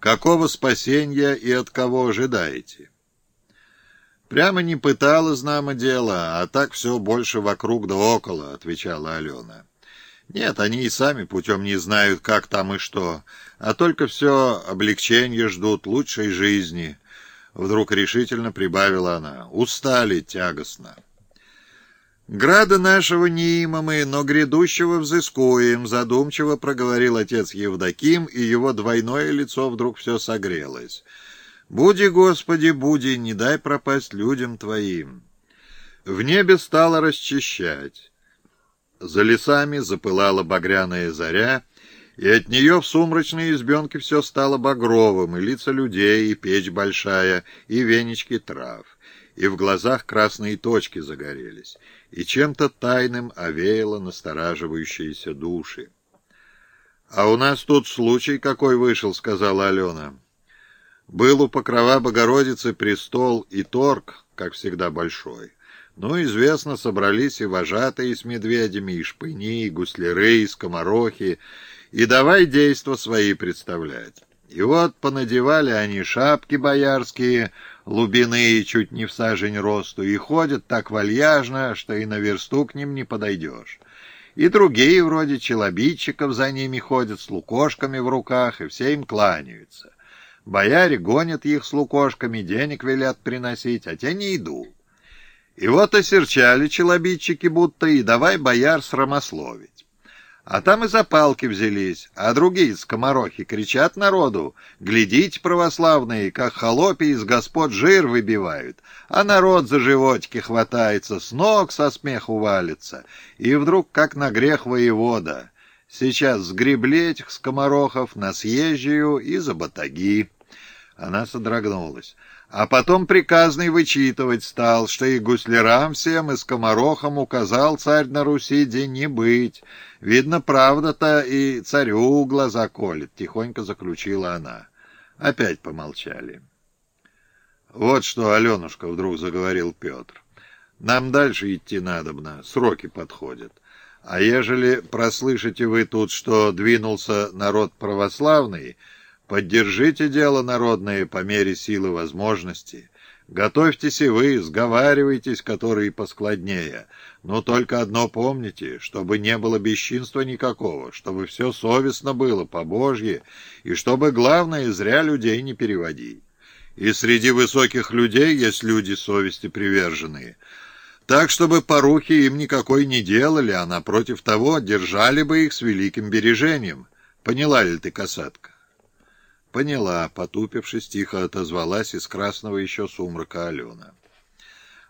Какого спасения и от кого ожидаете? Прямо не пытала, знамо дело, а так все больше вокруг да около, отвечала Алена. Нет, они и сами путем не знают, как там и что, а только все облегчение ждут лучшей жизни. Вдруг решительно прибавила она. Устали тягостно. «Града нашего не има мы, но грядущего взыскуем», — задумчиво проговорил отец Евдоким, и его двойное лицо вдруг все согрелось. «Буди, Господи, буди, не дай пропасть людям Твоим». В небе стало расчищать. За лесами запылала багряная заря, и от нее в сумрачной избенке все стало багровым, и лица людей, и печь большая, и венички трав, и в глазах красные точки загорелись, и чем-то тайным овеяло настораживающиеся души. «А у нас тут случай какой вышел», — сказала Алена. «Был у покрова Богородицы престол и торг, как всегда, большой». Ну, известно, собрались и вожатые с медведями, и шпыни, и гусляры, и скоморохи, и давай действа свои представлять. И вот понадевали они шапки боярские, лубиные чуть не в сажень росту, и ходят так вальяжно, что и на версту к ним не подойдешь. И другие, вроде челобитчиков, за ними ходят с лукошками в руках, и все им кланяются. Бояре гонят их с лукошками, денег велят приносить, а те не идут. И вот осерчали челобитчики будто, и давай бояр срамословить. А там и за палки взялись, а другие скоморохи кричат народу, глядите, православные, как холопи из господ жир выбивают, а народ за животики хватается, с ног со смеху валится, и вдруг, как на грех воевода, сейчас сгребли этих скоморохов на съезжию и за батаги. Она содрогнулась. А потом приказный вычитывать стал, что и гуслярам всем, и скоморохам указал царь на Руси день не быть. Видно, правда-то и царю глаза колет, — тихонько заключила она. Опять помолчали. Вот что, Аленушка, — вдруг заговорил Петр, — нам дальше идти надобно, сроки подходят. А ежели прослышите вы тут, что двинулся народ православный, — Поддержите дело народное по мере силы возможности. Готовьтесь и вы, сговаривайтесь, которые поскладнее. Но только одно помните, чтобы не было бесчинства никакого, чтобы все совестно было, по-божье, и чтобы, главное, зря людей не переводить. И среди высоких людей есть люди совести приверженные. Так, чтобы порухи им никакой не делали, а напротив того держали бы их с великим бережением. Поняла ли ты, касатка? Поняла, потупившись, тихо отозвалась из красного еще сумрака Алена.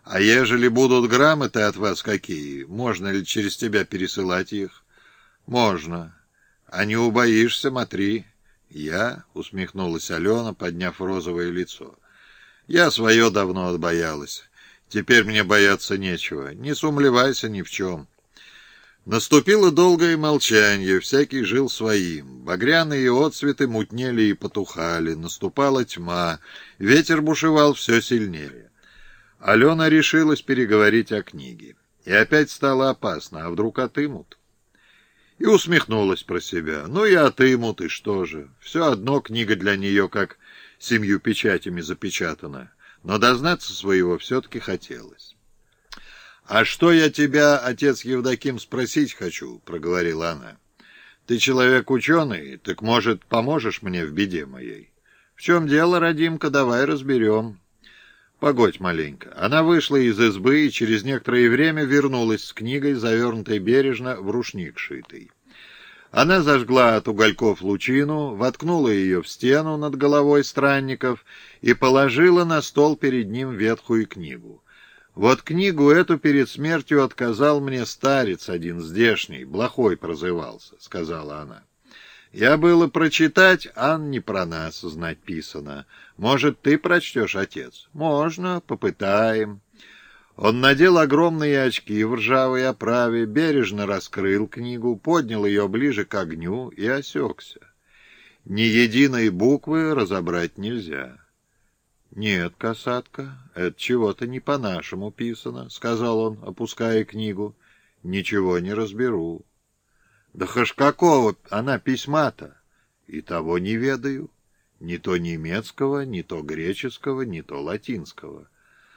«А ежели будут грамоты от вас какие, можно ли через тебя пересылать их?» «Можно. А не убоишься, смотри». «Я?» — усмехнулась Алена, подняв розовое лицо. «Я свое давно отбоялась. Теперь мне бояться нечего. Не сумлевайся ни в чем. Наступило долгое молчание, всякий жил своим. Багряные отцветы мутнели и потухали, наступала тьма, ветер бушевал все сильнее. Алена решилась переговорить о книге. И опять стало опасно, а вдруг отымут? И усмехнулась про себя. Ну и отымут, и что же? Все одно книга для нее как семью печатями запечатана. Но дознаться своего все-таки хотелось. «А что я тебя, отец Евдоким, спросить хочу?» — проговорила она. «Ты человек ученый, так, может, поможешь мне в беде моей?» «В чем дело, родимка, давай разберем». «Погодь маленько». Она вышла из избы и через некоторое время вернулась с книгой, завернутой бережно в рушник шитый. Она зажгла от угольков лучину, воткнула ее в стену над головой странников и положила на стол перед ним ветхую книгу. Вот книгу эту перед смертью отказал мне старец один здешний, Блохой прозывался, — сказала она. Я было прочитать, ан не про нас знать писано. Может, ты прочтешь, отец? Можно, попытаем. Он надел огромные очки в ржавой оправе, бережно раскрыл книгу, поднял ее ближе к огню и осекся. Ни единой буквы разобрать нельзя. «Нет, касатка, это чего-то не по-нашему писано», — сказал он, опуская книгу. «Ничего не разберу». «Да хаш какого она письма-то?» «И того не ведаю». Ни то немецкого, ни то греческого, ни то латинского.